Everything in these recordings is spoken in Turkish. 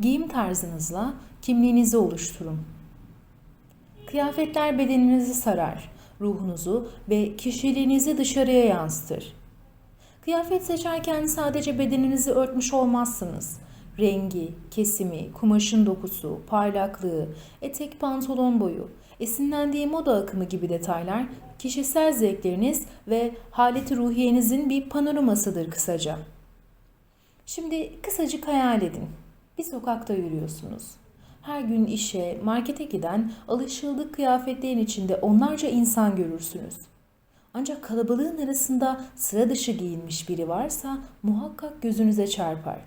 Giyim tarzınızla kimliğinizi oluşturun. Kıyafetler bedeninizi sarar, ruhunuzu ve kişiliğinizi dışarıya yansıtır. Kıyafet seçerken sadece bedeninizi örtmüş olmazsınız. Rengi, kesimi, kumaşın dokusu, parlaklığı, etek pantolon boyu, esinlendiği moda akımı gibi detaylar kişisel zevkleriniz ve haleti ruhiyenizin bir panoramasıdır kısaca. Şimdi kısacık hayal edin. Bir sokakta yürüyorsunuz. Her gün işe, markete giden alışıldık kıyafetlerin içinde onlarca insan görürsünüz. Ancak kalabalığın arasında sıra dışı giyinmiş biri varsa muhakkak gözünüze çarpar.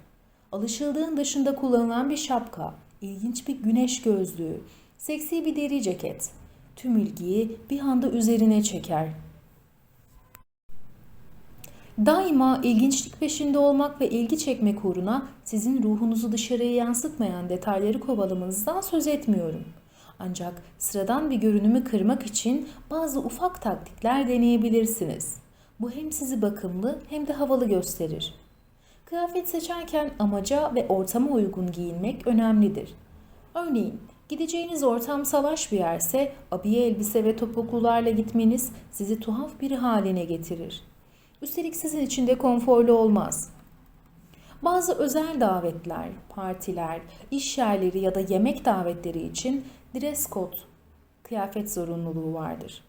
Alışıldığın dışında kullanılan bir şapka, ilginç bir güneş gözlüğü, seksi bir deri ceket tüm ilgiyi bir anda üzerine çeker. Daima ilginçlik peşinde olmak ve ilgi çekmek uğruna sizin ruhunuzu dışarıya yansıtmayan detayları kovalamanızdan söz etmiyorum. Ancak sıradan bir görünümü kırmak için bazı ufak taktikler deneyebilirsiniz. Bu hem sizi bakımlı hem de havalı gösterir. Kıyafet seçerken amaca ve ortama uygun giyinmek önemlidir. Örneğin gideceğiniz ortam salaş bir yerse abiye elbise ve topuklularla gitmeniz sizi tuhaf biri haline getirir. Üstelik sizin için de konforlu olmaz. Bazı özel davetler, partiler, iş yerleri ya da yemek davetleri için dress code, kıyafet zorunluluğu vardır.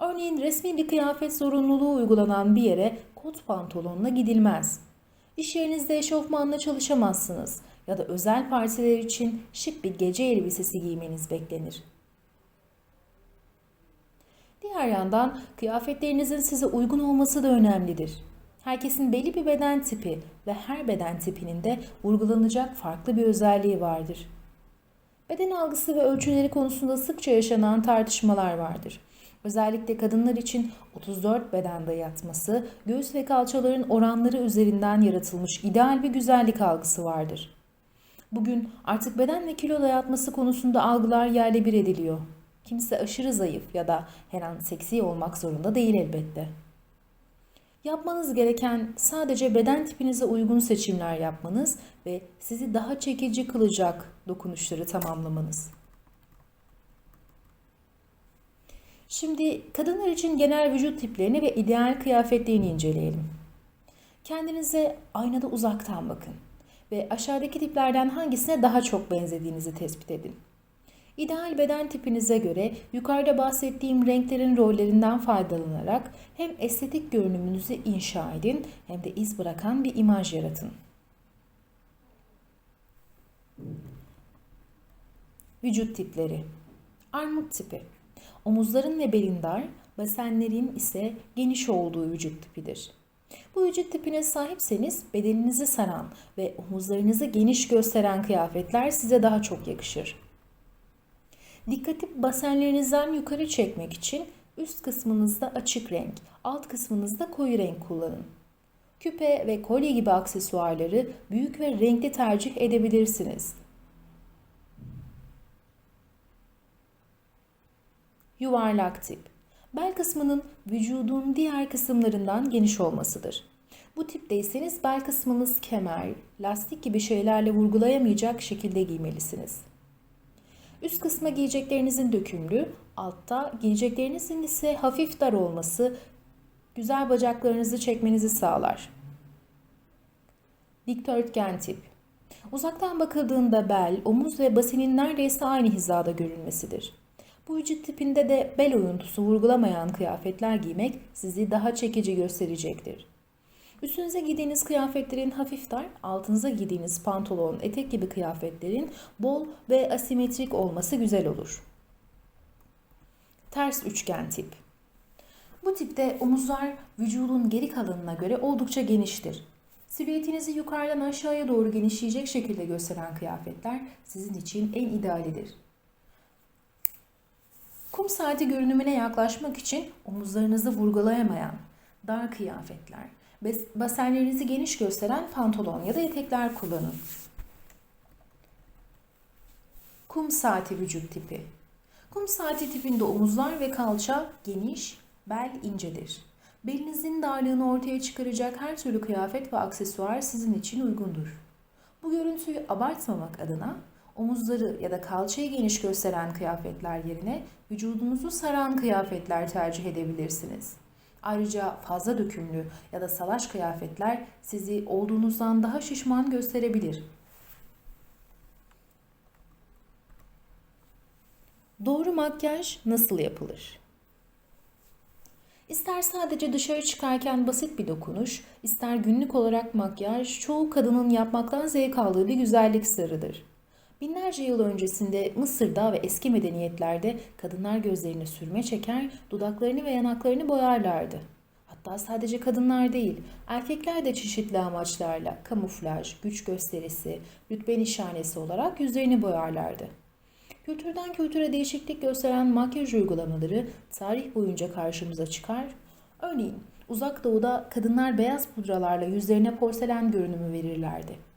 Örneğin resmi bir kıyafet zorunluluğu uygulanan bir yere kot pantolonla gidilmez. İş yerinizde eşofmanla çalışamazsınız ya da özel partiler için şık bir gece elbisesi giymeniz beklenir. Diğer yandan kıyafetlerinizin size uygun olması da önemlidir. Herkesin belli bir beden tipi ve her beden tipinin de vurgulanacak farklı bir özelliği vardır. Beden algısı ve ölçüleri konusunda sıkça yaşanan tartışmalar vardır. Özellikle kadınlar için 34 bedende yatması, göğüs ve kalçaların oranları üzerinden yaratılmış ideal bir güzellik algısı vardır. Bugün artık beden ve kilo dayatması konusunda algılar yerle bir ediliyor. Kimse aşırı zayıf ya da her an seksi olmak zorunda değil elbette. Yapmanız gereken sadece beden tipinize uygun seçimler yapmanız ve sizi daha çekici kılacak dokunuşları tamamlamanız. Şimdi kadınlar için genel vücut tiplerini ve ideal kıyafetlerini inceleyelim. Kendinize aynada uzaktan bakın ve aşağıdaki tiplerden hangisine daha çok benzediğinizi tespit edin. İdeal beden tipinize göre yukarıda bahsettiğim renklerin rollerinden faydalanarak hem estetik görünümünüzü inşa edin hem de iz bırakan bir imaj yaratın. Vücut tipleri Armut tipi Omuzların ve belin dar, basenlerin ise geniş olduğu vücut tipidir. Bu vücut tipine sahipseniz bedeninizi saran ve omuzlarınızı geniş gösteren kıyafetler size daha çok yakışır. Dikkati basenlerinizden yukarı çekmek için üst kısmınızda açık renk, alt kısmınızda koyu renk kullanın. Küpe ve kolye gibi aksesuarları büyük ve renkli tercih edebilirsiniz. Yuvarlak tip. Bel kısmının vücudun diğer kısımlarından geniş olmasıdır. Bu tipteyseniz bel kısmınız kemer, lastik gibi şeylerle vurgulayamayacak şekilde giymelisiniz. Üst kısma giyeceklerinizin dökümlü, altta giyeceklerinizin ise hafif dar olması güzel bacaklarınızı çekmenizi sağlar. Dikdörtgen tip. Uzaktan bakıldığında bel, omuz ve basenin neredeyse aynı hizada görülmesidir. Bu vücut tipinde de bel oyuntusu vurgulamayan kıyafetler giymek sizi daha çekici gösterecektir. Üstünüze giydiğiniz kıyafetlerin hafif dar, altınıza giydiğiniz pantolon, etek gibi kıyafetlerin bol ve asimetrik olması güzel olur. Ters üçgen tip. Bu tipte omuzlar vücudun geri kalanına göre oldukça geniştir. Silüetinizi yukarıdan aşağıya doğru genişleyecek şekilde gösteren kıyafetler sizin için en idealidir. Kum saati görünümüne yaklaşmak için omuzlarınızı vurgulayamayan dar kıyafetler, basenlerinizi geniş gösteren pantolon ya da etekler kullanın. Kum saati vücut tipi. Kum saati tipinde omuzlar ve kalça geniş, bel incedir. Belinizin darlığını ortaya çıkaracak her türlü kıyafet ve aksesuar sizin için uygundur. Bu görüntü Görüntüyü abartmamak adına omuzları ya da kalçayı geniş gösteren kıyafetler yerine vücudunuzu saran kıyafetler tercih edebilirsiniz. Ayrıca fazla dökümlü ya da salaş kıyafetler sizi olduğunuzdan daha şişman gösterebilir. Doğru makyaj nasıl yapılır? İster sadece dışarı çıkarken basit bir dokunuş, ister günlük olarak makyaj çoğu kadının yapmaktan zevk aldığı bir güzellik sırrıdır. Binlerce yıl öncesinde Mısır'da ve eski medeniyetlerde kadınlar gözlerini sürme çeker, dudaklarını ve yanaklarını boyarlardı. Hatta sadece kadınlar değil, erkekler de çeşitli amaçlarla kamuflaj, güç gösterisi, rütbe nişanesi olarak yüzlerini boyarlardı. Kültürden kültüre değişiklik gösteren makyaj uygulamaları tarih boyunca karşımıza çıkar. Örneğin uzak doğuda kadınlar beyaz pudralarla yüzlerine porselen görünümü verirlerdi.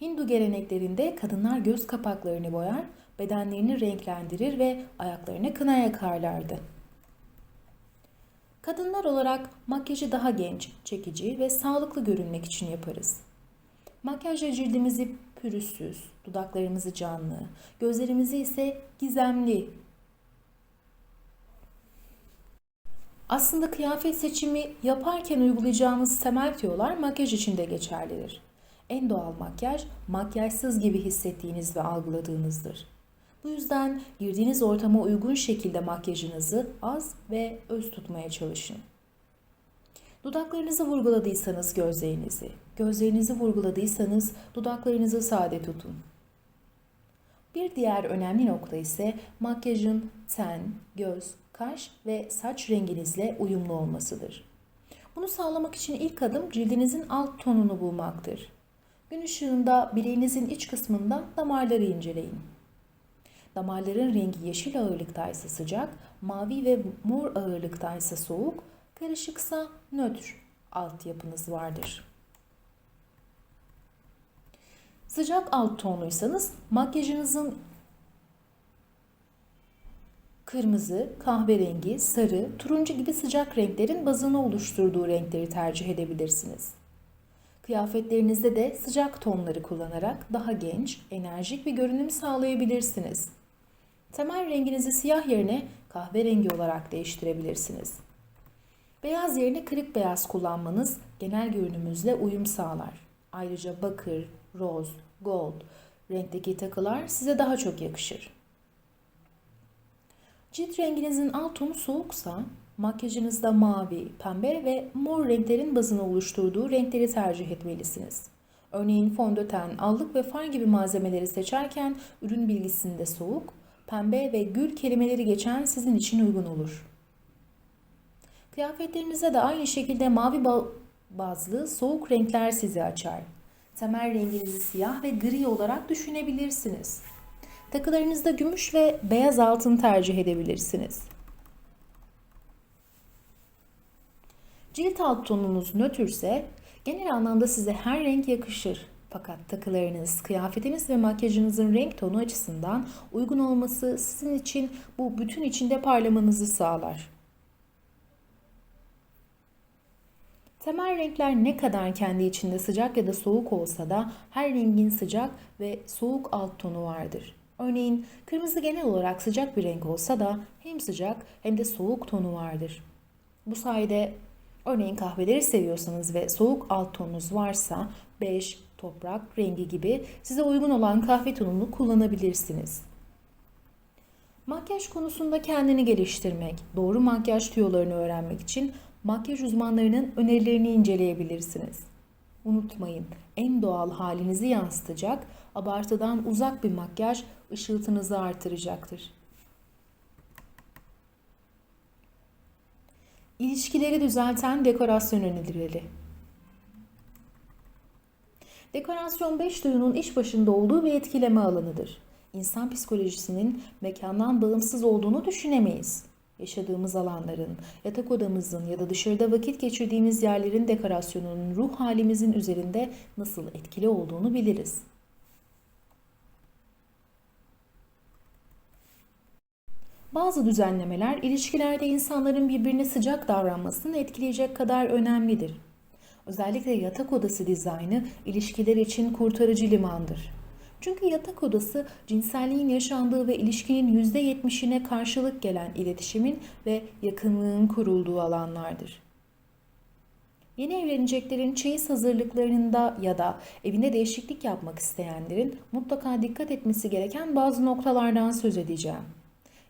Hindu geleneklerinde kadınlar göz kapaklarını boyar, bedenlerini renklendirir ve ayaklarına kına yakarlardı. Kadınlar olarak makyajı daha genç, çekici ve sağlıklı görünmek için yaparız. Makyajla cildimizi pürüzsüz, dudaklarımızı canlı, gözlerimizi ise gizemli. Aslında kıyafet seçimi yaparken uygulayacağımız temel tüyolar makyaj için de geçerlidir. En doğal makyaj, makyajsız gibi hissettiğiniz ve algıladığınızdır. Bu yüzden girdiğiniz ortama uygun şekilde makyajınızı az ve öz tutmaya çalışın. Dudaklarınızı vurguladıysanız gözlerinizi, gözlerinizi vurguladıysanız dudaklarınızı sade tutun. Bir diğer önemli nokta ise makyajın ten, göz, kaş ve saç renginizle uyumlu olmasıdır. Bunu sağlamak için ilk adım cildinizin alt tonunu bulmaktır. Gün ışığında bileğinizin iç kısmında damarları inceleyin. Damarların rengi yeşil ağırlıktaysa sıcak, mavi ve mor ağırlıktaysa soğuk, karışıksa nötr altyapınız vardır. Sıcak alt tonluysanız makyajınızın kırmızı, kahverengi, sarı, turuncu gibi sıcak renklerin bazını oluşturduğu renkleri tercih edebilirsiniz. Kıyafetlerinizde de sıcak tonları kullanarak daha genç, enerjik bir görünüm sağlayabilirsiniz. Temel renginizi siyah yerine kahverengi olarak değiştirebilirsiniz. Beyaz yerine kırık beyaz kullanmanız genel görünümünüzle uyum sağlar. Ayrıca bakır, roz, gold renkteki takılar size daha çok yakışır. Cilt renginizin alt tonu soğuksa makyajınızda mavi, pembe ve mor renklerin bazını oluşturduğu renkleri tercih etmelisiniz. Örneğin fondöten, allık ve far gibi malzemeleri seçerken ürün bilgisinde soğuk, pembe ve gül kelimeleri geçen sizin için uygun olur. Kıyafetlerinize de aynı şekilde mavi bazlı soğuk renkler sizi açar. Temel renginizi siyah ve gri olarak düşünebilirsiniz. Takılarınızda gümüş ve beyaz altın tercih edebilirsiniz. Cilt alt tonunuz nötrse genel anlamda size her renk yakışır. Fakat takılarınız, kıyafetiniz ve makyajınızın renk tonu açısından uygun olması sizin için bu bütün içinde parlamanızı sağlar. Temel renkler ne kadar kendi içinde sıcak ya da soğuk olsa da her rengin sıcak ve soğuk alt tonu vardır. Örneğin kırmızı genel olarak sıcak bir renk olsa da hem sıcak hem de soğuk tonu vardır. Bu sayede örneğin kahveleri seviyorsanız ve soğuk alt tonunuz varsa bej, toprak rengi gibi size uygun olan kahve tonunu kullanabilirsiniz. Makyaj konusunda kendini geliştirmek, doğru makyaj tüyolarını öğrenmek için makyaj uzmanlarının önerilerini inceleyebilirsiniz. Unutmayın, en doğal halinizi yansıtacak, abartıdan uzak bir makyaj ışıltınızı artıracaktır. İlişkileri düzelten dekorasyon önerileri. Dekorasyon 5 duyunun iş başında olduğu bir etkileme alanıdır. İnsan psikolojisinin mekandan bağımsız olduğunu düşünemeyiz yaşadığımız alanların, yatak odamızın ya da dışarıda vakit geçirdiğimiz yerlerin dekorasyonunun ruh halimizin üzerinde nasıl etkili olduğunu biliriz. Bazı düzenlemeler ilişkilerde insanların birbirine sıcak davranmasını etkileyecek kadar önemlidir. Özellikle yatak odası dizaynı ilişkiler için kurtarıcı limandır. Çünkü yatak odası cinselliğin yaşandığı ve ilişkinin %70'ine karşılık gelen iletişimin ve yakınlığın kurulduğu alanlardır. Yeni evleneceklerin çeyiz hazırlıklarında ya da evine değişiklik yapmak isteyenlerin mutlaka dikkat etmesi gereken bazı noktalardan söz edeceğim.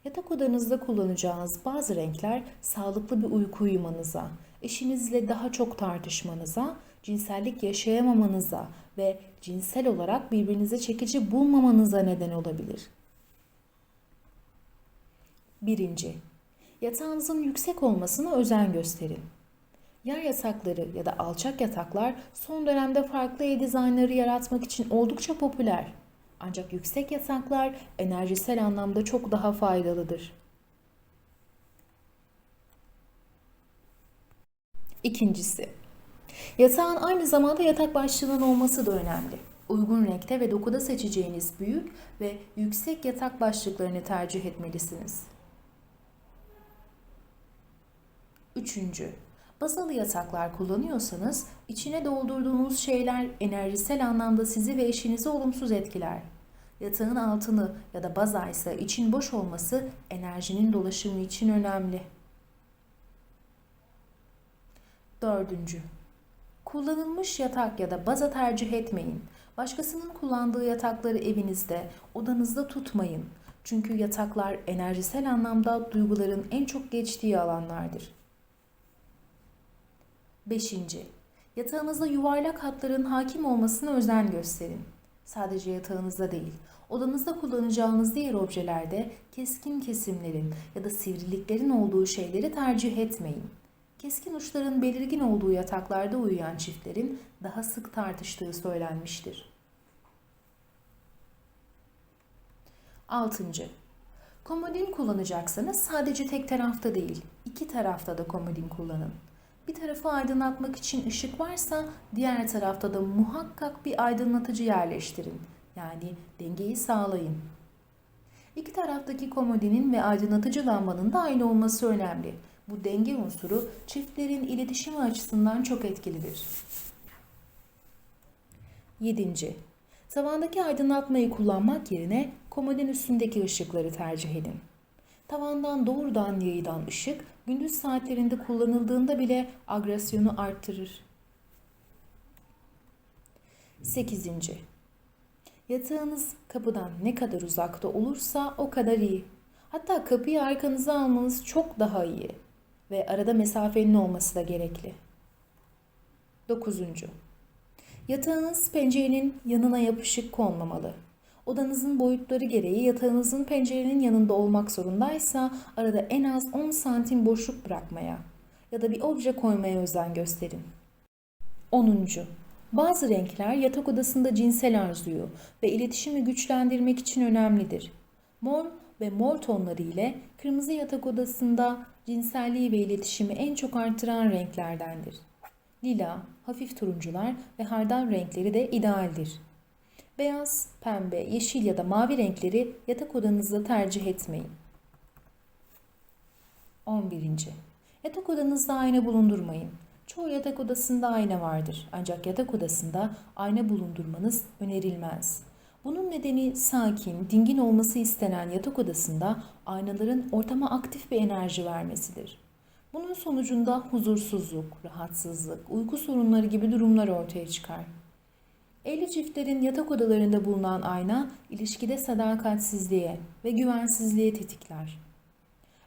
Yatak odanızda kullanacağınız bazı renkler sağlıklı bir uyku uyumanıza, eşinizle daha çok tartışmanıza, cinsellik yaşayamamanıza ve cinsel olarak birbirinize çekici bulmamanıza neden olabilir. Birinci, yatağınızın yüksek olmasına özen gösterin. Yer yatakları ya da alçak yataklar son dönemde farklı ev dizaynları yaratmak için oldukça popüler. Ancak yüksek yataklar enerjisel anlamda çok daha faydalıdır. İkincisi, yatağın aynı zamanda yatak başlığının olması da önemli. Uygun renkte ve dokuda seçeceğiniz büyük ve yüksek yatak başlıklarını tercih etmelisiniz. Üçüncü, bazalı yataklar kullanıyorsanız içine doldurduğunuz şeyler enerjisel anlamda sizi ve eşinizi olumsuz etkiler. Yatağın altını ya da baza ise için boş olması enerjinin dolaşımı için önemli. Dördüncü, kullanılmış yatak ya da baza tercih etmeyin. Başkasının kullandığı yatakları evinizde, odanızda tutmayın. Çünkü yataklar enerjisel anlamda duyguların en çok geçtiği alanlardır. Beşinci, yatağınızda yuvarlak hatların hakim olmasına özen gösterin. Sadece yatağınızda değil, odanızda kullanacağınız diğer objelerde keskin kesimlerin ya da sivriliklerin olduğu şeyleri tercih etmeyin. Keskin uçların belirgin olduğu yataklarda uyuyan çiftlerin daha sık tartıştığı söylenmiştir. 6. Komodin kullanacaksanız sadece tek tarafta değil, iki tarafta da komodin kullanın. Bir tarafı aydınlatmak için ışık varsa diğer tarafta da muhakkak bir aydınlatıcı yerleştirin. Yani dengeyi sağlayın. İki taraftaki komodinin ve aydınlatıcı lambanın da aynı olması önemli. Bu denge unsuru çiftlerin iletişimi açısından çok etkilidir. 7. Tavandaki aydınlatmayı kullanmak yerine komodin üstündeki ışıkları tercih edin. Tavandan doğrudan yayılan ışık gündüz saatlerinde kullanıldığında bile agresyonu arttırır. 8. Yatağınız kapıdan ne kadar uzakta olursa o kadar iyi. Hatta kapıyı arkanıza almanız çok daha iyi ve arada mesafenin olması da gerekli. 9. Yatağınız pencerenin yanına yapışık konmamalı. Odanızın boyutları gereği yatağınızın pencerenin yanında olmak zorundaysa arada en az 10 santim boşluk bırakmaya ya da bir obje koymaya özen gösterin. 10. Bazı renkler yatak odasında cinsel arzuyu ve iletişimi güçlendirmek için önemlidir. Mor ve mor tonları ile kırmızı yatak odasında cinselliği ve iletişimi en çok artıran renklerdendir. Lila, hafif turuncular ve hardal renkleri de idealdir. Beyaz, pembe, yeşil ya da mavi renkleri yatak odanızda tercih etmeyin. 11. Yatak odanızda ayna bulundurmayın. Çoğu yatak odasında ayna vardır ancak yatak odasında ayna bulundurmanız önerilmez. Bunun nedeni sakin, dingin olması istenen yatak odasında aynaların ortama aktif bir enerji vermesidir. Bunun sonucunda huzursuzluk, rahatsızlık, uyku sorunları gibi durumlar ortaya çıkar. Evli çiftlerin yatak odalarında bulunan ayna ilişkide sadakatsizliğe ve güvensizliğe tetikler.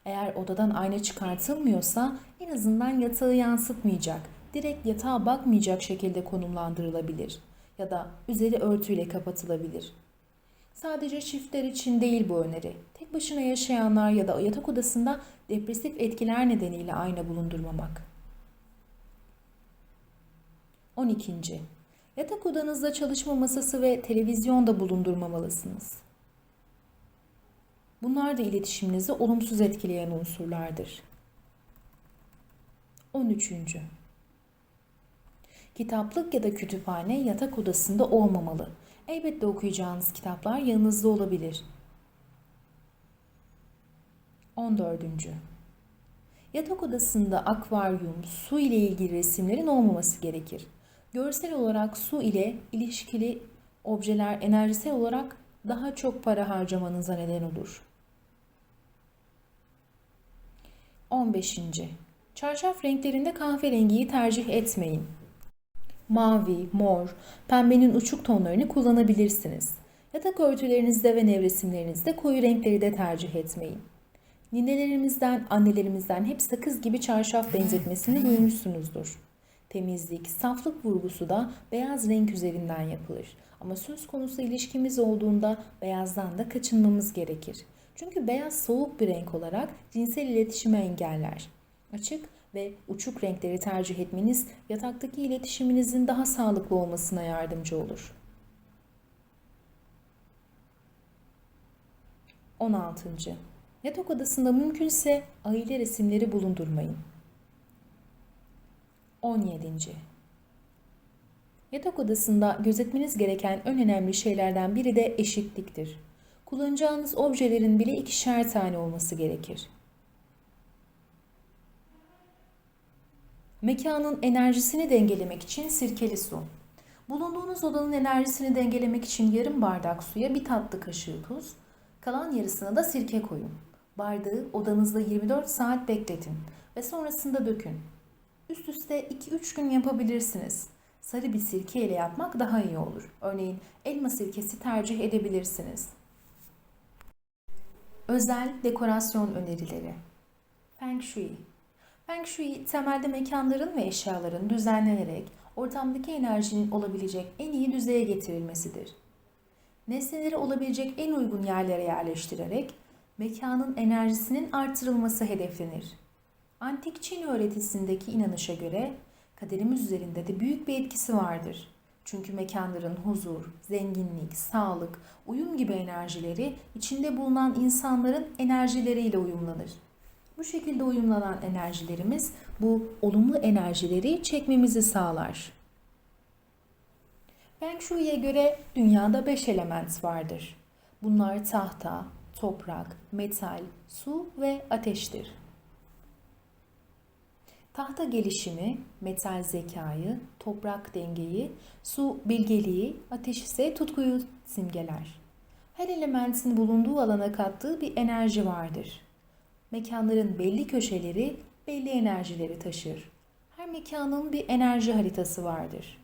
Eğer odadan ayna çıkartılmıyorsa en azından yatağı yansıtmayacak, direkt yatağa bakmayacak şekilde konumlandırılabilir ya da üzeri örtüyle kapatılabilir. Sadece çiftler için değil bu öneri. Tek başına yaşayanlar ya da yatak odasında depresif etkiler nedeniyle ayna bulundurmamak. 12. Yatak odanızda çalışma masası ve televizyon da bulundurmamalısınız. Bunlar da iletişiminizi olumsuz etkileyen unsurlardır. 13. Kitaplık ya da kütüphane yatak odasında olmamalı. Elbette okuyacağınız kitaplar yanınızda olabilir. 14. Yatak odasında akvaryum, su ile ilgili resimlerin olmaması gerekir. Görsel olarak su ile ilişkili objeler enerjisel olarak daha çok para harcamanıza neden olur. 15. Çarşaf renklerinde kahverengiyi tercih etmeyin. Mavi, mor, pembenin uçuk tonlarını kullanabilirsiniz. Yatak örtülerinizde ve nevresimlerinizde koyu renkleri de tercih etmeyin. Ninelerimizden, annelerimizden hep sakız gibi çarşaf benzetmesini duymuşsunuzdur. Temizlik, saflık vurgusu da beyaz renk üzerinden yapılır. Ama söz konusu ilişkimiz olduğunda beyazdan da kaçınmamız gerekir. Çünkü beyaz soğuk bir renk olarak cinsel iletişimi engeller. Açık ve uçuk renkleri tercih etmeniz yataktaki iletişiminizin daha sağlıklı olmasına yardımcı olur. 16. Yatak odasında mümkünse aile resimleri bulundurmayın. 17. Yatak odasında gözetmeniz gereken en önemli şeylerden biri de eşitliktir. Kullanacağınız objelerin bile ikişer tane olması gerekir. Mekanın enerjisini dengelemek için sirkeli su. Bulunduğunuz odanın enerjisini dengelemek için yarım bardak suya bir tatlı kaşığı tuz, kalan yarısına da sirke koyun. Bardağı odanızda 24 saat bekletin ve sonrasında dökün. Üst üste 2-3 gün yapabilirsiniz. Sarı bir sirke ile yapmak daha iyi olur. Örneğin elma sirkesi tercih edebilirsiniz. Özel dekorasyon önerileri. Feng Shui. Feng Shui temelde mekanların ve eşyaların düzenlenerek ortamdaki enerjinin olabilecek en iyi düzeye getirilmesidir. Nesneleri olabilecek en uygun yerlere yerleştirerek mekanın enerjisinin artırılması hedeflenir. Antik Çin öğretisindeki inanışa göre kaderimiz üzerinde de büyük bir etkisi vardır. Çünkü mekanların huzur, zenginlik, sağlık, uyum gibi enerjileri içinde bulunan insanların enerjileriyle uyumlanır. Bu şekilde uyumlanan enerjilerimiz bu olumlu enerjileri çekmemizi sağlar. Feng Shui'ye göre dünyada 5 element vardır. Bunlar tahta, toprak, metal, su ve ateştir. Tahta gelişimi, metal zekayı, toprak dengeyi, su bilgeliği, ateş ise tutkuyu simgeler. Her elementin bulunduğu alana kattığı bir enerji vardır. Mekanların belli köşeleri belli enerjileri taşır. Her mekanın bir enerji haritası vardır.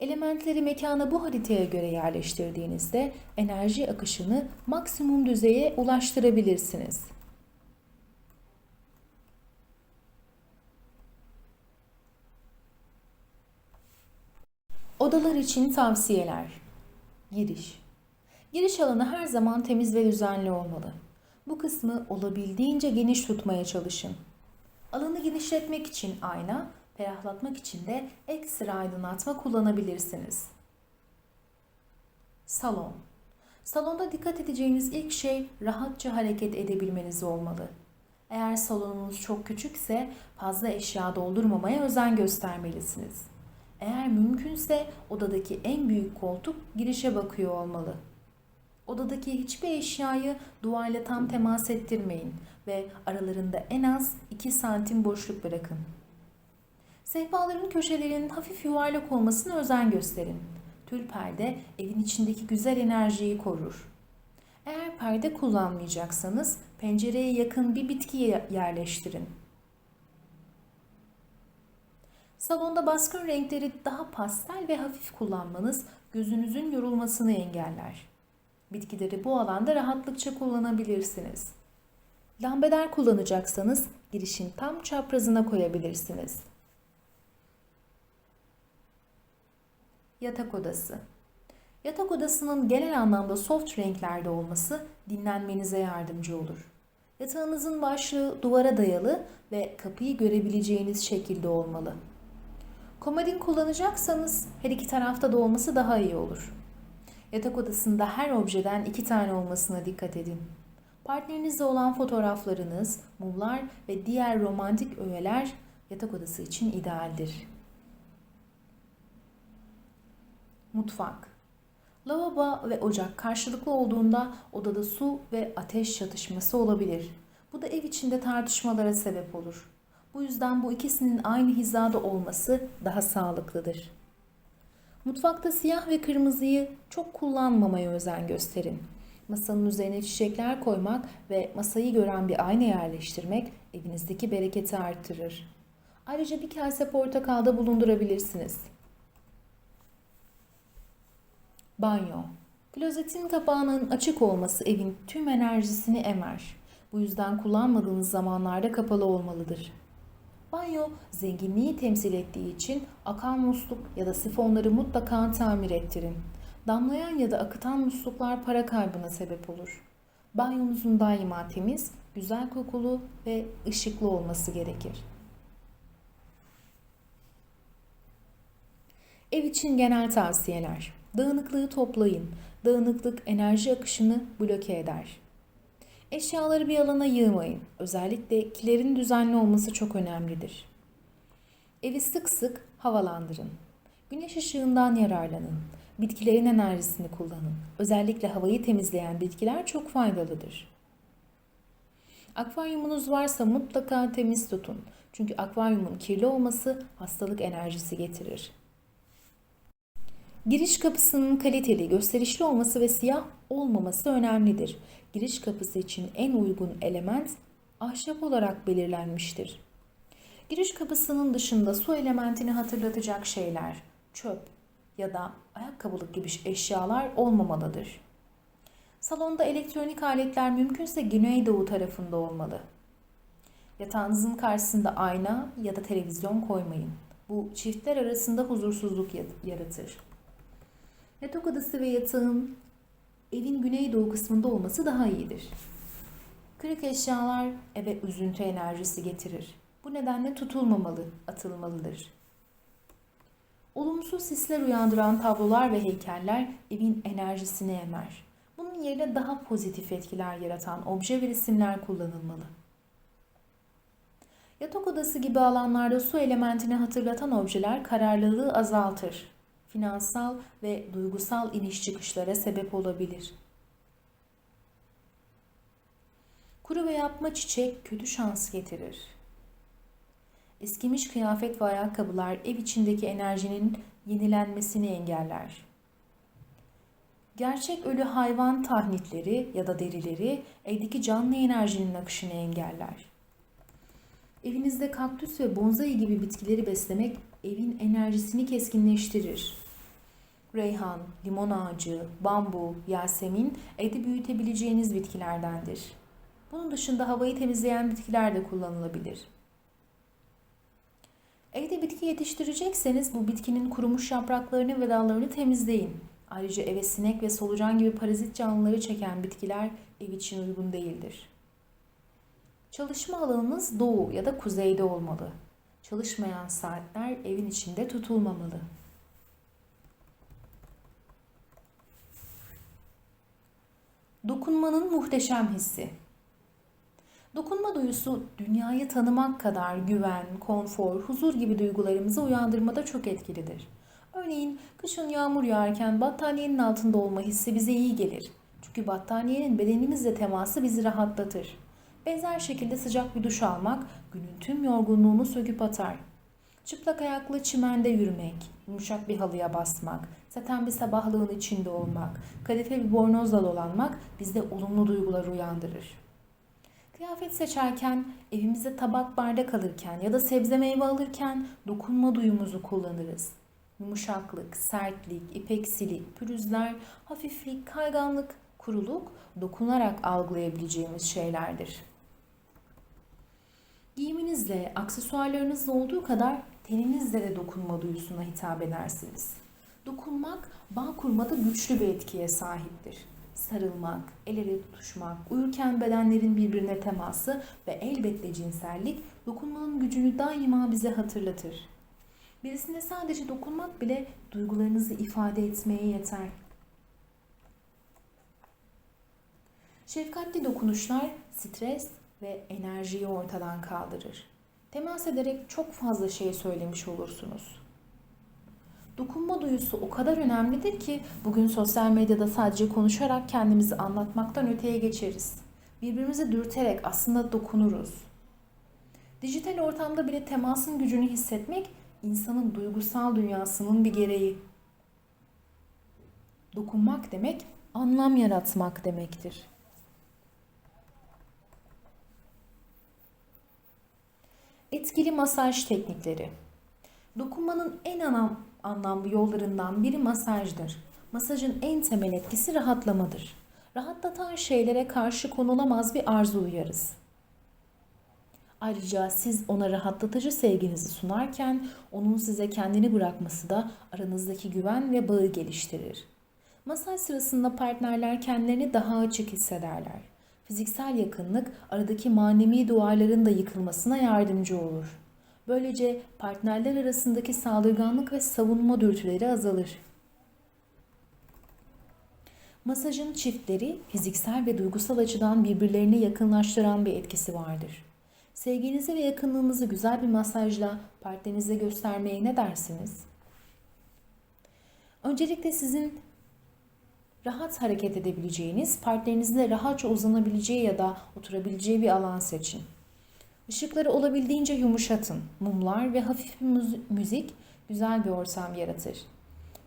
Elementleri mekana bu haritaya göre yerleştirdiğinizde enerji akışını maksimum düzeye ulaştırabilirsiniz. Odalar için tavsiyeler. Giriş. Giriş alanı her zaman temiz ve düzenli olmalı. Bu kısmı olabildiğince geniş tutmaya çalışın. Alanı genişletmek için ayna, ferahlatmak için de ekstra aydınlatma kullanabilirsiniz. Salon. Salonda dikkat edeceğiniz ilk şey rahatça hareket edebilmeniz olmalı. Eğer salonunuz çok küçükse fazla eşya doldurmamaya özen göstermelisiniz. Eğer mümkünse odadaki en büyük koltuk girişe bakıyor olmalı. Odadaki hiçbir eşyayı duvarla tam temas ettirmeyin ve aralarında en az 2 santim boşluk bırakın. Sehpaların köşelerinin hafif yuvarlak olmasına özen gösterin. Tül perde evin içindeki güzel enerjiyi korur. Eğer perde kullanmayacaksanız pencereye yakın bir bitki yerleştirin. Salonda baskın renkleri daha pastel ve hafif kullanmanız gözünüzün yorulmasını engeller. Bitkileri bu alanda rahatlıkça kullanabilirsiniz. Lambader kullanacaksanız girişin tam çaprazına koyabilirsiniz. Yatak odası. Yatak odasının genel anlamda soft renklerde olması dinlenmenize yardımcı olur. Yatağınızın başlığı duvara dayalı ve kapıyı görebileceğiniz şekilde olmalı. Komodin kullanacaksanız her iki tarafta da olması daha iyi olur. Yatak odasında her objeden iki tane olmasına dikkat edin. Partnerinizle olan fotoğraflarınız, mumlar ve diğer romantik öğeler yatak odası için idealdir. Mutfak Lavabo ve ocak karşılıklı olduğunda odada su ve ateş çatışması olabilir. Bu da ev içinde tartışmalara sebep olur. Bu yüzden bu ikisinin aynı hizada olması daha sağlıklıdır. Mutfakta siyah ve kırmızıyı çok kullanmamaya özen gösterin. Masanın üzerine çiçekler koymak ve masayı gören bir ayna yerleştirmek evinizdeki bereketi artırır. Ayrıca bir kase portakal da bulundurabilirsiniz. Banyo. Klozetin kapağının açık olması evin tüm enerjisini emer. Bu yüzden kullanmadığınız zamanlarda kapalı olmalıdır. Banyo zenginliği temsil ettiği için akan musluk ya da sifonları mutlaka tamir ettirin. Damlayan ya da akıtan musluklar para kaybına sebep olur. Banyonuzun daima temiz, güzel kokulu ve ışıklı olması gerekir. Ev için genel tavsiyeler. Dağınıklığı toplayın. Dağınıklık enerji akışını bloke eder. Eşyaları bir alana yığmayın. Özellikle kilerin düzenli olması çok önemlidir. Evi sık sık havalandırın. Güneş ışığından yararlanın. Bitkilerin enerjisini kullanın. Özellikle havayı temizleyen bitkiler çok faydalıdır. Akvaryumunuz varsa mutlaka temiz tutun. Çünkü akvaryumun kirli olması hastalık enerjisi getirir. Giriş kapısının kaliteli, gösterişli olması ve siyah olmaması önemlidir. Giriş kapısı için en uygun element ahşap olarak belirlenmiştir. Giriş kapısının dışında su elementini hatırlatacak şeyler, çöp ya da ayakkabılık gibi eşyalar olmamalıdır. Salonda elektronik aletler mümkünse güneydoğu tarafında olmalı. Yatağınızın karşısında ayna ya da televizyon koymayın. Bu çiftler arasında huzursuzluk yaratır. Yatak odası ve yatağın evin güneydoğu kısmında olması daha iyidir. Kırık eşyalar eve üzüntü enerjisi getirir. Bu nedenle tutulmamalı, atılmalıdır. Olumsuz hisler uyandıran tablolar ve heykeller evin enerjisini emer. Bunun yerine daha pozitif etkiler yaratan obje ve resimler kullanılmalı. Yatak odası gibi alanlarda su elementini hatırlatan objeler kararlılığı azaltır finansal ve duygusal iniş çıkışlara sebep olabilir. Kuru ve yapma çiçek kötü şans getirir. Eskimiş kıyafet ve ayakkabılar ev içindeki enerjinin yenilenmesini engeller. Gerçek ölü hayvan tahnitleri ya da derileri evdeki canlı enerjinin akışını engeller. Evinizde kaktüs ve bonsai gibi bitkileri beslemek evin enerjisini keskinleştirir. Reyhan, limon ağacı, bambu, yasemin evde büyütebileceğiniz bitkilerdendir. Bunun dışında havayı temizleyen bitkiler de kullanılabilir. Evde bitki yetiştirecekseniz bu bitkinin kurumuş yapraklarını ve dallarını temizleyin. Ayrıca eve sinek ve solucan gibi parazit canlıları çeken bitkiler ev için uygun değildir. Çalışma alanınız doğu ya da kuzeyde olmalı. Çalışmayan saatler evin içinde tutulmamalı. Dokunmanın muhteşem hissi. Dokunma duyusu dünyayı tanımak kadar güven, konfor, huzur gibi duygularımızı uyandırmada çok etkilidir. Örneğin kışın yağmur yağarken battaniyenin altında olma hissi bize iyi gelir. Çünkü battaniyenin bedenimizle teması bizi rahatlatır. Benzer şekilde sıcak bir duş almak günün tüm yorgunluğunu söküp atar. Çıplak ayaklı çimende yürümek, yumuşak bir halıya basmak, zaten bir sabahlığın içinde olmak, kadife bir bornozla dolanmak bizde olumlu duygular uyandırır. Kıyafet seçerken, evimizde tabak bardak alırken ya da sebze meyve alırken dokunma duyumuzu kullanırız. Yumuşaklık, sertlik, ipeksilik, pürüzler, hafiflik, kayganlık, kuruluk dokunarak algılayabileceğimiz şeylerdir. Giyiminizle, aksesuarlarınızla olduğu kadar teninizle de dokunma duyusuna hitap edersiniz. Dokunmak, bağ kurmada güçlü bir etkiye sahiptir. Sarılmak, el ele tutuşmak, uyurken bedenlerin birbirine teması ve elbette cinsellik dokunmanın gücünü daima bize hatırlatır. Birisine sadece dokunmak bile duygularınızı ifade etmeye yeter. Şefkatli dokunuşlar stres ve enerjiyi ortadan kaldırır. Temas ederek çok fazla şey söylemiş olursunuz. Dokunma duyusu o kadar önemlidir ki bugün sosyal medyada sadece konuşarak kendimizi anlatmaktan öteye geçeriz. Birbirimizi dürterek aslında dokunuruz. Dijital ortamda bile temasın gücünü hissetmek insanın duygusal dünyasının bir gereği. Dokunmak demek anlam yaratmak demektir. Etkili masaj teknikleri. Dokunmanın en anlamlı yollarından biri masajdır. Masajın en temel etkisi rahatlamadır. Rahatlatan şeylere karşı konulamaz bir arzu duyarız. Ayrıca siz ona rahatlatıcı sevginizi sunarken onun size kendini bırakması da aranızdaki güven ve bağı geliştirir. Masaj sırasında partnerler kendilerini daha açık hissederler. Fiziksel yakınlık aradaki manevi duvarların da yıkılmasına yardımcı olur. Böylece partnerler arasındaki saldırganlık ve savunma dürtüleri azalır. Masajın çiftleri fiziksel ve duygusal açıdan birbirlerini yakınlaştıran bir etkisi vardır. Sevginizi ve yakınlığınızı güzel bir masajla partnerinize göstermeye ne dersiniz? Öncelikle sizin rahat hareket edebileceğiniz, partnerinizle rahatça uzanabileceği ya da oturabileceği bir alan seçin. Işıkları olabildiğince yumuşatın. Mumlar ve hafif müzik güzel bir ortam yaratır.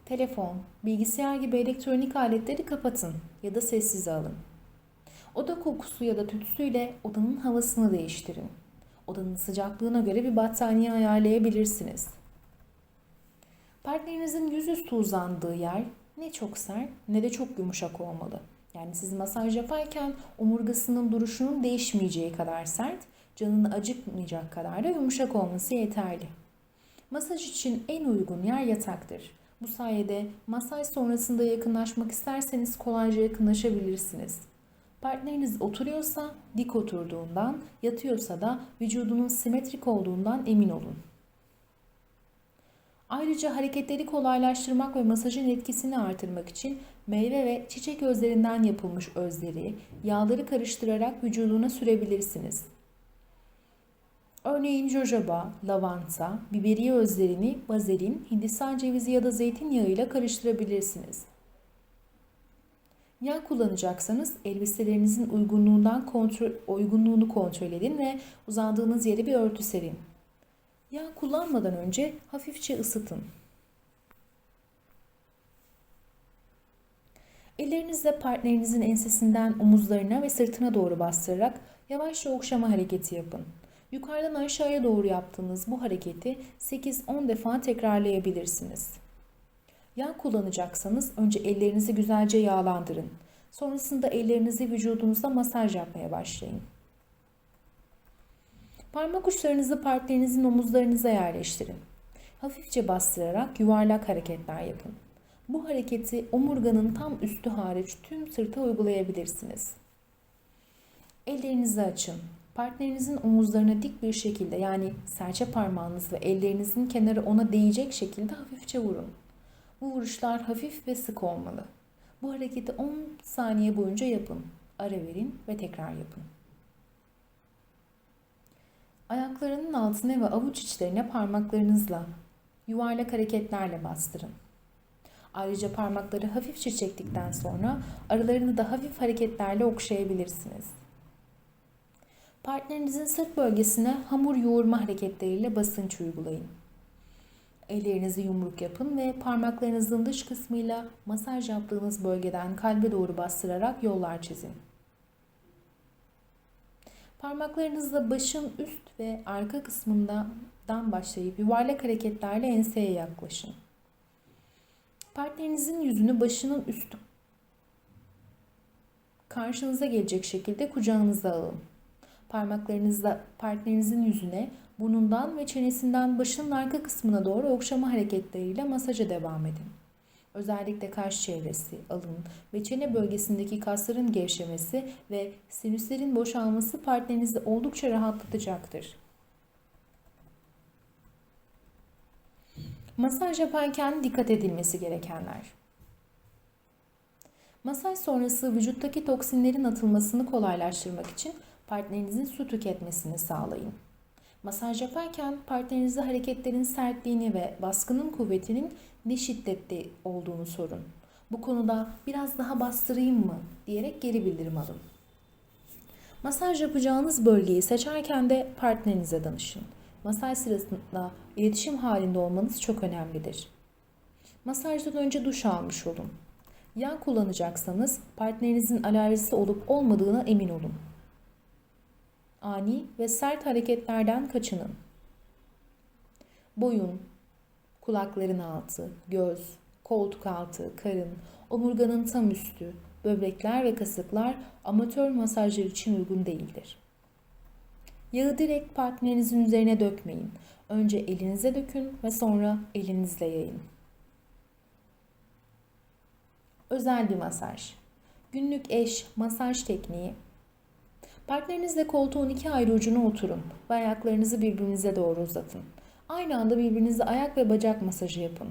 Telefon, bilgisayar gibi elektronik aletleri kapatın ya da sessize alın. Oda kokusu ya da tütsüyle odanın havasını değiştirin. Odanın sıcaklığına göre bir battaniye ayarlayabilirsiniz. Partnerinizin yüzüstü uzandığı yer ne çok sert ne de çok yumuşak olmalı. Yani siz masaj yaparken omurgasının duruşunun değişmeyeceği kadar sert, canını acıtmayacak kadar da yumuşak olması yeterli. Masaj için en uygun yer yataktır. Bu sayede masaj sonrasında yakınlaşmak isterseniz kolayca yakınlaşabilirsiniz. Partneriniz oturuyorsa dik oturduğundan, yatıyorsa da vücudunun simetrik olduğundan emin olun. Ayrıca hareketleri kolaylaştırmak ve masajın etkisini artırmak için meyve ve çiçek özlerinden yapılmış özleri, yağları karıştırarak vücuduna sürebilirsiniz. Örneğin jojoba, lavanta, biberiye özlerini vazelin, hindistan cevizi ya da zeytinyağı ile karıştırabilirsiniz. Yağ kullanacaksanız elbiselerinizin uygunluğundan kontrol, uygunluğunu kontrol edin ve uzandığınız yere bir örtü serin. Yağ kullanmadan önce hafifçe ısıtın. Ellerinizle partnerinizin ensesinden omuzlarına ve sırtına doğru bastırarak yavaşça okşama hareketi yapın. Yukarıdan aşağıya doğru yaptığınız bu hareketi 8-10 defa tekrarlayabilirsiniz. Yağ kullanacaksanız önce ellerinizi güzelce yağlandırın. Sonrasında ellerinizi vücudunuzda masaj yapmaya başlayın. Parmak uçlarınızı partnerinizin omuzlarınıza yerleştirin. Hafifçe bastırarak yuvarlak hareketler yapın. Bu hareketi omurganın tam üstü hariç tüm sırta uygulayabilirsiniz. Ellerinizi açın. Partnerinizin omuzlarına dik bir şekilde yani serçe parmağınız ve ellerinizin kenarı ona değecek şekilde hafifçe vurun. Bu vuruşlar hafif ve sık olmalı. Bu hareketi 10 saniye boyunca yapın. Ara verin ve tekrar yapın. Ayaklarının altına ve avuç içlerine parmaklarınızla yuvarlak hareketlerle bastırın. Ayrıca parmakları hafifçe çektikten sonra aralarını da hafif hareketlerle okşayabilirsiniz. Partnerinizin sırt bölgesine hamur yoğurma hareketleriyle basınç uygulayın. Ellerinizi yumruk yapın ve parmaklarınızın dış kısmıyla masaj yaptığınız bölgeden kalbe doğru bastırarak yollar çizin. Parmaklarınızla başın üst ve arka kısmından başlayıp yuvarlak hareketlerle enseye yaklaşın. Partnerinizin yüzünü başının üstü karşınıza gelecek şekilde kucağınıza alın. Parmaklarınızla partnerinizin yüzüne, burnundan ve çenesinden başının arka kısmına doğru okşama hareketleriyle masaja devam edin. Özellikle kaş çevresi, alın ve çene bölgesindeki kasların gevşemesi ve sinüslerin boşalması partnerinizi oldukça rahatlatacaktır. Masaj yaparken dikkat edilmesi gerekenler. Masaj sonrası vücuttaki toksinlerin atılmasını kolaylaştırmak için partnerinizin su tüketmesini sağlayın. Masaj yaparken partnerinize hareketlerin sertliğini ve baskının kuvvetinin ne şiddette olduğunu sorun. Bu konuda biraz daha bastırayım mı diyerek geri bildirim alın. Masaj yapacağınız bölgeyi seçerken de partnerinize danışın. Masaj sırasında iletişim halinde olmanız çok önemlidir. Masajdan önce duş almış olun. Yağ kullanacaksanız partnerinizin alerjisi olup olmadığına emin olun. Ani ve sert hareketlerden kaçının. Boyun, kulakların altı, göz, koltuk altı, karın, omurganın tam üstü, böbrekler ve kasıklar amatör masajlar için uygun değildir. Yağı direkt partnerinizin üzerine dökmeyin. Önce elinize dökün ve sonra elinizle yayın. Özel bir masaj. Günlük eş masaj tekniği. Partnerinizle koltuğun iki ayrı ucuna oturun ve ayaklarınızı birbirinize doğru uzatın. Aynı anda birbirinize ayak ve bacak masajı yapın.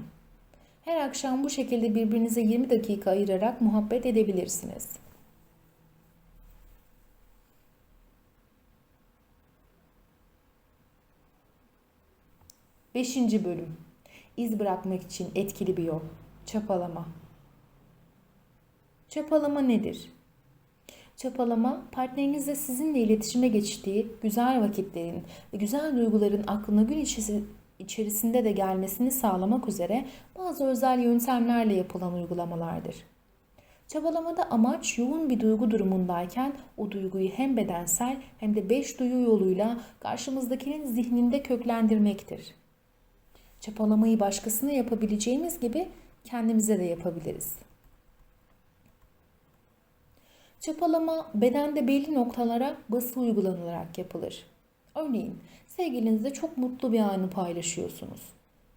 Her akşam bu şekilde birbirinize 20 dakika ayırarak muhabbet edebilirsiniz. Beşinci bölüm. İz bırakmak için etkili bir yol. Çapalama. Çapalama nedir? Çapalama, partnerinizle sizinle iletişime geçtiği güzel vakitlerin ve güzel duyguların aklına gün içerisinde de gelmesini sağlamak üzere bazı özel yöntemlerle yapılan uygulamalardır. Çabalamada amaç yoğun bir duygu durumundayken o duyguyu hem bedensel hem de beş duyu yoluyla karşımızdakinin zihninde köklendirmektir. Çapalamayı başkasına yapabileceğimiz gibi kendimize de yapabiliriz. Çapalama bedende belli noktalara bası uygulanılarak yapılır. Örneğin sevgilinizle çok mutlu bir anı paylaşıyorsunuz.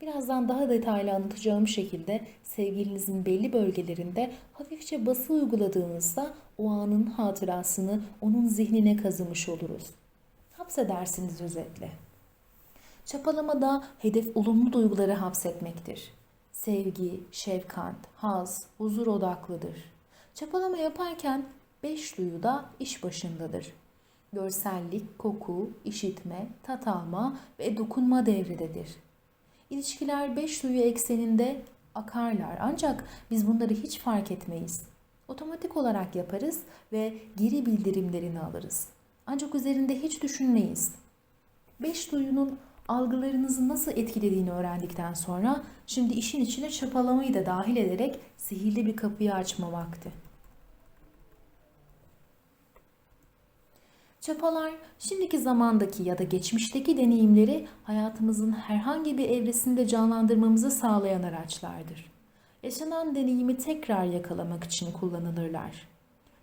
Birazdan daha detaylı anlatacağım şekilde sevgilinizin belli bölgelerinde hafifçe bası uyguladığınızda o anın hatırasını onun zihnine kazımış oluruz. Hapsedersiniz özetle. Çapalamada hedef olumlu duyguları hapsetmektir. Sevgi, şefkat, haz, huzur odaklıdır. Çapalama yaparken beş duyu da iş başındadır. Görsellik, koku, işitme, tat alma ve dokunma devrededir. İlişkiler beş duyu ekseninde akarlar ancak biz bunları hiç fark etmeyiz. Otomatik olarak yaparız ve geri bildirimlerini alırız. Ancak üzerinde hiç düşünmeyiz. Beş duyunun algılarınızı nasıl etkilediğini öğrendikten sonra şimdi işin içine çapalamayı da dahil ederek sihirli bir kapıyı açma vakti. Çapalar şimdiki zamandaki ya da geçmişteki deneyimleri hayatımızın herhangi bir evresinde canlandırmamızı sağlayan araçlardır. Yaşanan deneyimi tekrar yakalamak için kullanılırlar.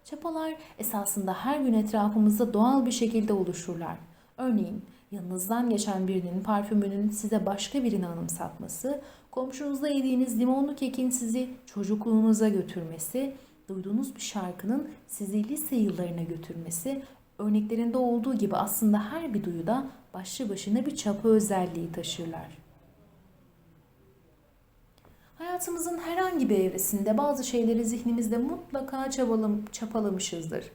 Çapalar esasında her gün etrafımızda doğal bir şekilde oluşurlar. Örneğin yanınızdan geçen birinin parfümünün size başka birini anımsatması, komşunuzda yediğiniz limonlu kekin sizi çocukluğunuza götürmesi, duyduğunuz bir şarkının sizi lise yıllarına götürmesi, örneklerinde olduğu gibi aslında her bir duyuda başlı başına bir çapa özelliği taşırlar. Hayatımızın herhangi bir evresinde bazı şeyleri zihnimizde mutlaka çabalam çapalamışızdır.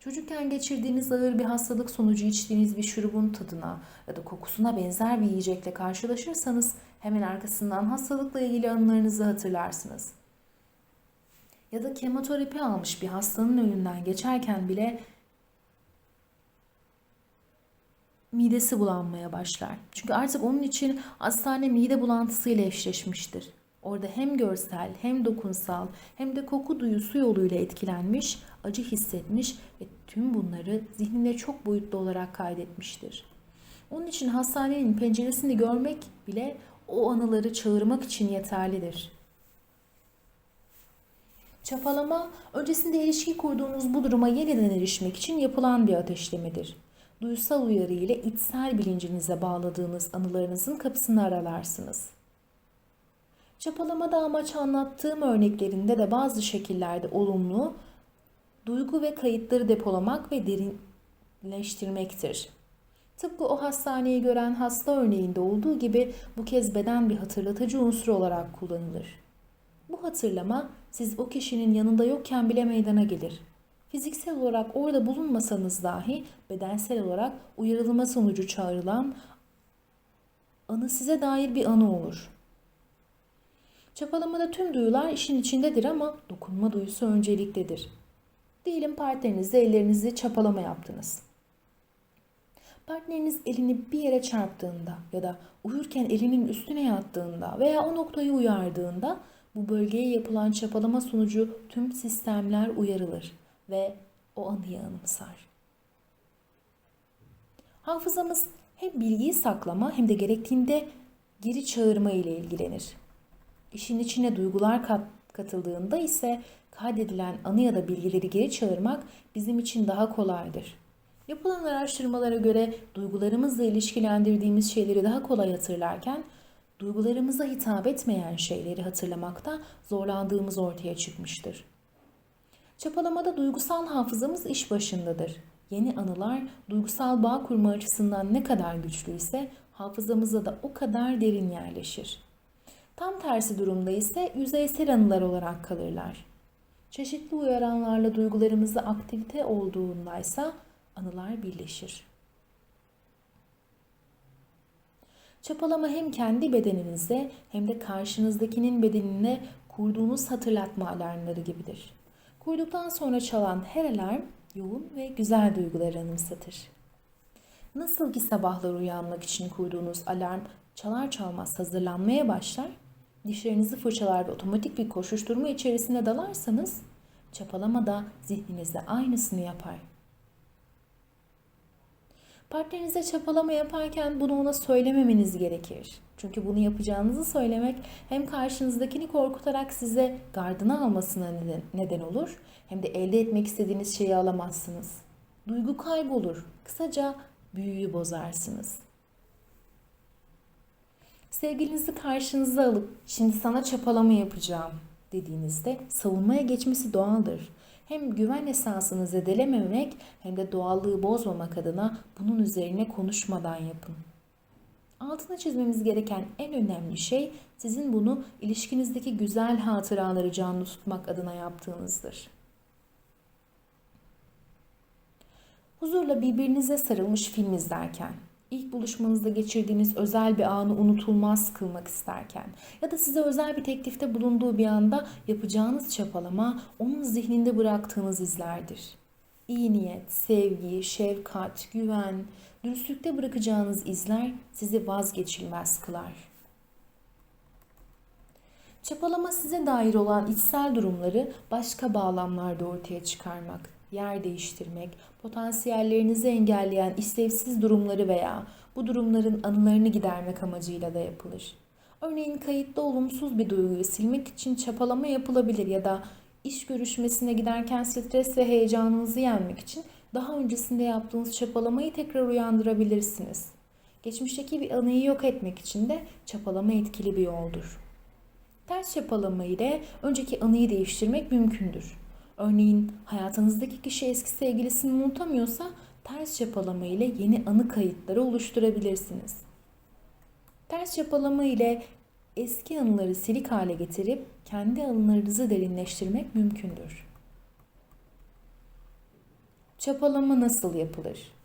Çocukken geçirdiğiniz ağır bir hastalık sonucu içtiğiniz bir şurubun tadına ya da kokusuna benzer bir yiyecekle karşılaşırsanız hemen arkasından hastalıkla ilgili anılarınızı hatırlarsınız. Ya da kemoterapi almış bir hastanın önünden geçerken bile midesi bulanmaya başlar. Çünkü artık onun için hastane mide bulantısıyla eşleşmiştir. Orada hem görsel hem dokunsal hem de koku duyusu yoluyla etkilenmiş, acı hissetmiş ve tüm bunları zihninde çok boyutlu olarak kaydetmiştir. Onun için hastanenin penceresini görmek bile o anıları çağırmak için yeterlidir. Çapalama, öncesinde ilişki kurduğunuz bu duruma yeniden erişmek için yapılan bir ateşlemedir. Duysal uyarı ile içsel bilincinize bağladığınız anılarınızın kapısını aralarsınız. Çapalamada amaç anlattığım örneklerinde de bazı şekillerde olumlu, duygu ve kayıtları depolamak ve derinleştirmektir. Tıpkı o hastaneyi gören hasta örneğinde olduğu gibi bu kez beden bir hatırlatıcı unsur olarak kullanılır. Bu hatırlama siz o kişinin yanında yokken bile meydana gelir. Fiziksel olarak orada bulunmasanız dahi bedensel olarak uyarılma sonucu çağrılan anı size dair bir anı olur. Çapalamada tüm duyular işin içindedir ama dokunma duyusu önceliklidir. Diyelim partnerinizle ellerinizi çapalama yaptınız. Partneriniz elini bir yere çarptığında ya da uyurken elinin üstüne yattığında veya o noktayı uyardığında bu bölgeye yapılan çapalama sonucu tüm sistemler uyarılır ve o anıyı anımsar. Hafızamız hem bilgiyi saklama hem de gerektiğinde geri çağırma ile ilgilenir. İşin içine duygular kat, katıldığında ise kaydedilen anı ya da bilgileri geri çağırmak bizim için daha kolaydır. Yapılan araştırmalara göre duygularımızla ilişkilendirdiğimiz şeyleri daha kolay hatırlarken duygularımıza hitap etmeyen şeyleri hatırlamakta zorlandığımız ortaya çıkmıştır. Çapalamada duygusal hafızamız iş başındadır. Yeni anılar duygusal bağ kurma açısından ne kadar güçlüyse hafızamıza da o kadar derin yerleşir. Tam tersi durumda ise yüzeysel anılar olarak kalırlar. Çeşitli uyaranlarla duygularımızda aktivite olduğundaysa anılar birleşir. Çapalama hem kendi bedeninizde hem de karşınızdakinin bedenine kurduğunuz hatırlatma alarmları gibidir. Kurduktan sonra çalan her alarm yoğun ve güzel duyguları anımsatır. Nasıl ki sabahlar uyanmak için kurduğunuz alarm çalar çalmaz hazırlanmaya başlar, dişlerinizi fırçalar ve otomatik bir koşuşturma içerisine dalarsanız, çapalama da zihninizde aynısını yapar. Partnerinize çapalama yaparken bunu ona söylememeniz gerekir. Çünkü bunu yapacağınızı söylemek hem karşınızdakini korkutarak size gardını almasına neden olur hem de elde etmek istediğiniz şeyi alamazsınız. Duygu kaybolur. Kısaca büyüyü bozarsınız. Sevgilinizi karşınıza alıp şimdi sana çapalama yapacağım dediğinizde savunmaya geçmesi doğaldır. Hem güven esasını zedelememek hem de doğallığı bozmamak adına bunun üzerine konuşmadan yapın. Altına çizmemiz gereken en önemli şey sizin bunu ilişkinizdeki güzel hatıraları canlı tutmak adına yaptığınızdır. Huzurla birbirinize sarılmış film izlerken, ilk buluşmanızda geçirdiğiniz özel bir anı unutulmaz kılmak isterken ya da size özel bir teklifte bulunduğu bir anda yapacağınız çapalama onun zihninde bıraktığınız izlerdir. İyi niyet, sevgi, şefkat, güven, dürüstlükte bırakacağınız izler sizi vazgeçilmez kılar. Çapalama size dair olan içsel durumları başka bağlamlarda ortaya çıkarmak, yer değiştirmek, potansiyellerinizi engelleyen işlevsiz durumları veya bu durumların anılarını gidermek amacıyla da yapılır. Örneğin kayıtlı olumsuz bir duyguyu silmek için çapalama yapılabilir ya da iş görüşmesine giderken stres ve heyecanınızı yenmek için daha öncesinde yaptığınız çapalamayı tekrar uyandırabilirsiniz. Geçmişteki bir anıyı yok etmek için de çapalama etkili bir yoldur. Ters çapalama ile önceki anıyı değiştirmek mümkündür. Örneğin hayatınızdaki kişi eski sevgilisini unutamıyorsa ters çapalama ile yeni anı kayıtları oluşturabilirsiniz. Ters çapalama ile eski anıları silik hale getirip kendi anılarınızı derinleştirmek mümkündür. Çapalama nasıl yapılır?